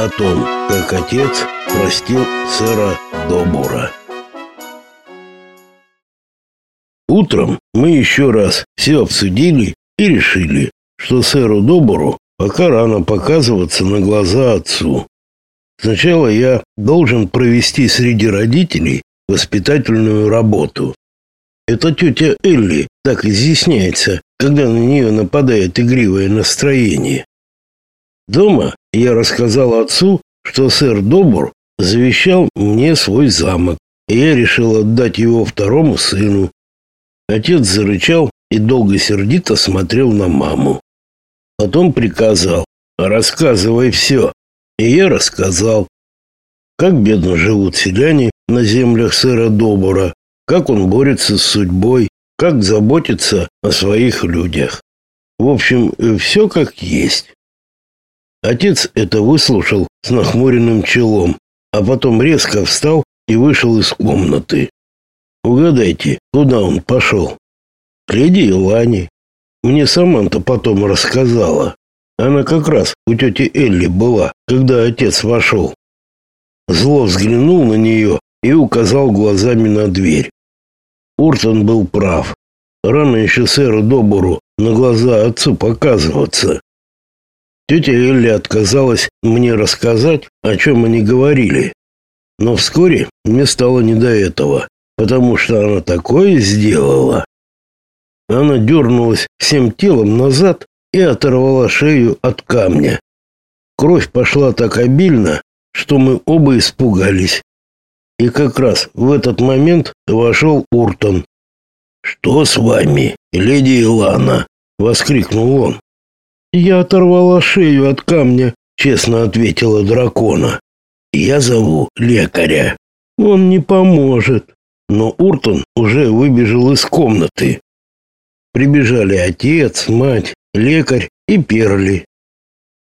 о том, как отец простил сэра Добура. Утром мы еще раз все обсудили и решили, что сэру Добуру пока рано показываться на глаза отцу. Сначала я должен провести среди родителей воспитательную работу. Эта тетя Элли так изъясняется, когда на нее нападает игривое настроение. Дома я рассказал отцу, что сэр Добур завещал мне свой замок, и я решил отдать его второму сыну. Отец зарычал и долго сердито смотрел на маму. Потом приказал, рассказывай все. И я рассказал, как бедно живут селяне на землях сэра Добура, как он борется с судьбой, как заботится о своих людях. В общем, все как есть. Отец это выслушал с нахмуренным челом, а потом резко встал и вышел из комнаты. Угадайте, куда он пошел? К леди Илане. Мне Саманта потом рассказала. Она как раз у тети Элли была, когда отец вошел. Зло взглянул на нее и указал глазами на дверь. Уртон был прав. Рано еще сэру Добору на глаза отцу показываться. Тетя Элли отказалась мне рассказать, о чем они говорили. Но вскоре мне стало не до этого, потому что она такое сделала. Она дернулась всем телом назад и оторвала шею от камня. Кровь пошла так обильно, что мы оба испугались. И как раз в этот момент вошел Уртон. «Что с вами, леди Илана?» — воскликнул он. «Я оторвала шею от камня», — честно ответила дракона. «Я зову лекаря. Он не поможет». Но Уртон уже выбежал из комнаты. Прибежали отец, мать, лекарь и Перли.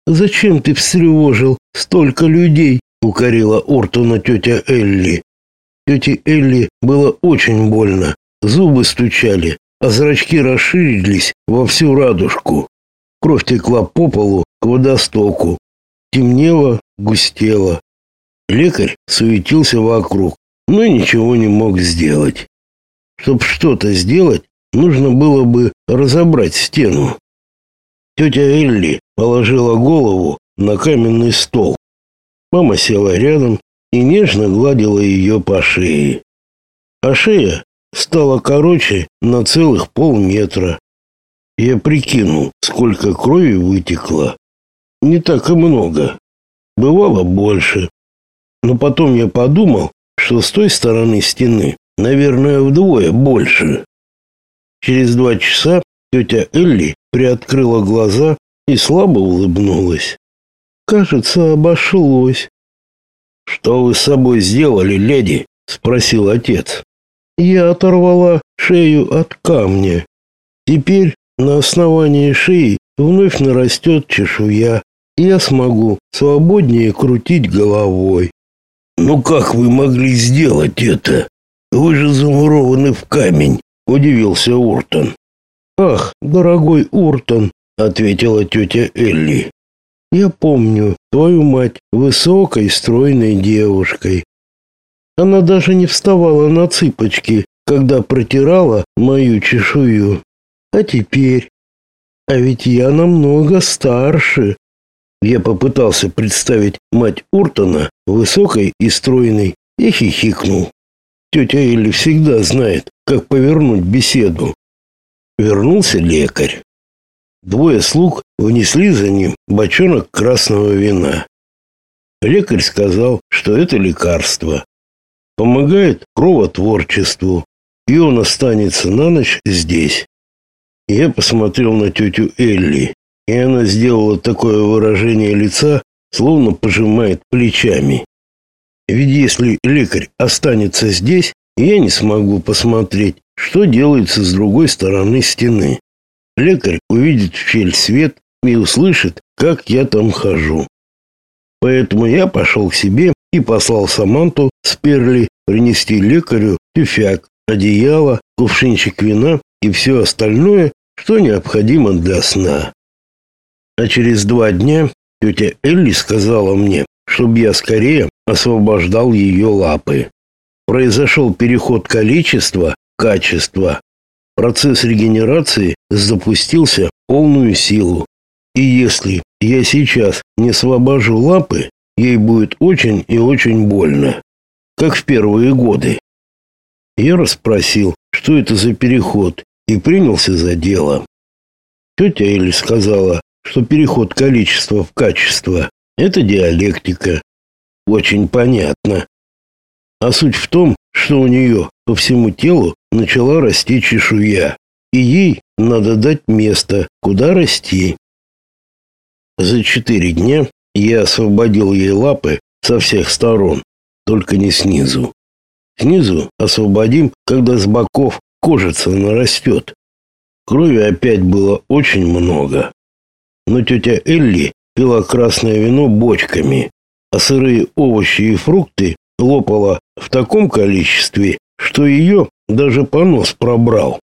«Зачем ты встревожил столько людей?» — укорила Ортона тетя Элли. Тете Элли было очень больно, зубы стучали, а зрачки расширились во всю радужку. Кровь текла по полу к водостоку. Темнело, густело. Лекарь суетился вокруг, но ничего не мог сделать. Чтобы что-то сделать, нужно было бы разобрать стену. Тетя Элли положила голову на каменный стол. Мама села рядом и нежно гладила ее по шее. А шея стала короче на целых полметра. Я прикинул, сколько крови вытекло. Не так и много. Бывало больше. Но потом я подумал, что с той стороны стены, наверное, вдвое больше. Через два часа тетя Элли приоткрыла глаза и слабо улыбнулась. Кажется, обошлось. Что вы с собой сделали, леди? спросил отец. Я оторвала шею от камня. Теперь на основании шеи вновь нарастет чешуя, и я смогу свободнее крутить головой. Ну как вы могли сделать это? Вы же замурованы в камень, удивился Уртон. «Ах, дорогой Уртон», — ответила тетя Элли. «Я помню твою мать высокой, стройной девушкой. Она даже не вставала на цыпочки, когда протирала мою чешую. А теперь... А ведь я намного старше». Я попытался представить мать Уртона высокой и стройной и хихикнул. Тетя Элли всегда знает, как повернуть беседу. Вернулся лекарь. Двое слуг внесли за ним бочонок красного вина. Лекарь сказал, что это лекарство. Помогает кровотворчеству, и он останется на ночь здесь. Я посмотрел на тетю Элли, и она сделала такое выражение лица, словно пожимает плечами. Ведь если лекарь останется здесь, я не смогу посмотреть, что делается с другой стороны стены. Лекарь увидит в щель свет и услышит, как я там хожу. Поэтому я пошел к себе и послал Саманту с Перли принести лекарю тюфяк, одеяло, кувшинчик вина и все остальное, что необходимо для сна. А через два дня тетя Элли сказала мне, чтобы я скорее освобождал ее лапы. Произошел переход количества в качество. Процесс регенерации запустился полную силу. И если я сейчас не освобожу лапы, ей будет очень и очень больно, как в первые годы. Я расспросил, что это за переход, и принялся за дело. Тетя Элли сказала, что переход количества в качество – это диалектика. Очень понятно. А суть в том, что у нее по всему телу начала расти чешуя, и ей надо дать место, куда расти. За четыре дня я освободил ей лапы со всех сторон, только не снизу. Снизу освободим, когда с боков кожица нарастет. Крови опять было очень много. Но тетя Элли пила красное вино бочками, а сырые овощи и фрукты лопала в таком количестве, что ее даже понос пробрал.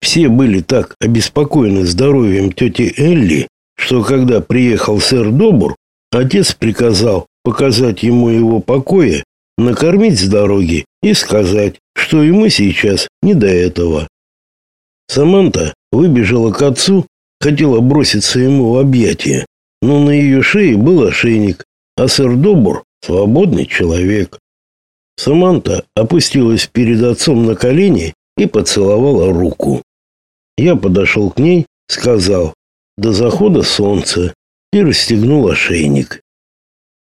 Все были так обеспокоены здоровьем тети Элли, что когда приехал сэр Добур, отец приказал показать ему его покоя, накормить с дороги и сказать, что ему сейчас не до этого. Саманта выбежала к отцу, хотела броситься ему в объятия, но на ее шее был ошейник, а сэр Добур свободный человек. Саманта опустилась перед отцом на колени и поцеловала руку. Я подошел к ней, сказал «До захода солнца» и расстегнул ошейник.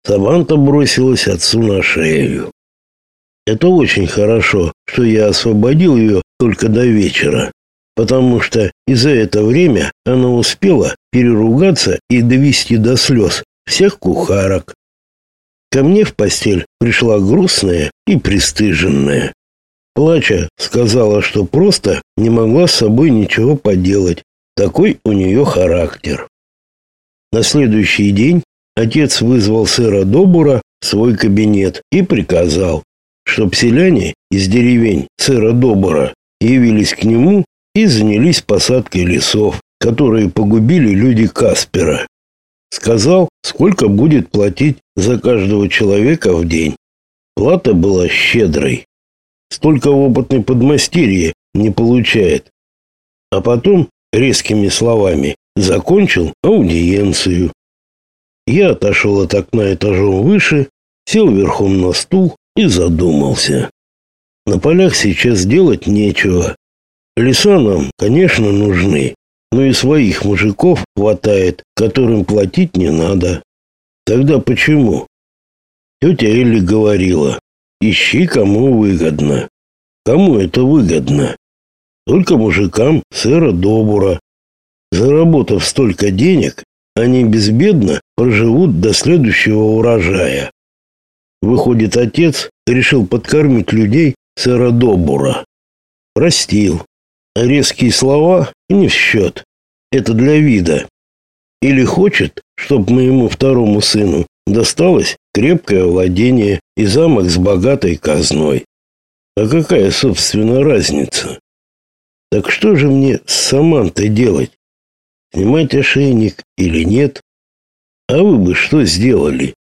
Саманта бросилась отцу на шею. Это очень хорошо, что я освободил ее только до вечера, потому что и за это время она успела переругаться и довести до слез всех кухарок. Ко мне в постель пришла грустная и пристыженная. Плача, сказала, что просто не могла с собой ничего поделать. Такой у нее характер. На следующий день отец вызвал сэра Добура в свой кабинет и приказал, чтоб селяне из деревень сэра Добура явились к нему и занялись посадкой лесов, которые погубили люди Каспера. Сказал, сколько будет платить за каждого человека в день. Плата была щедрой. Столько опытный подмастерье не получает. А потом резкими словами закончил аудиенцию. Я отошел от окна этажом выше, сел верхом на стул и задумался. На полях сейчас делать нечего. Леса нам, конечно, нужны, но и своих мужиков хватает, которым платить не надо. Тогда почему? Тетя Элли говорила, ищи кому выгодно. Кому это выгодно? Только мужикам сэра Добура. Заработав столько денег, они безбедно проживут до следующего урожая. Выходит, отец решил подкормить людей сэра Добура. Простил. Резкие слова не в счет. Это для вида. Или хочет, чтобы моему второму сыну досталось крепкое владение и замок с богатой казной. А какая, собственно, разница? Так что же мне с Самантой делать? Снимать ошейник или нет? А вы бы что сделали?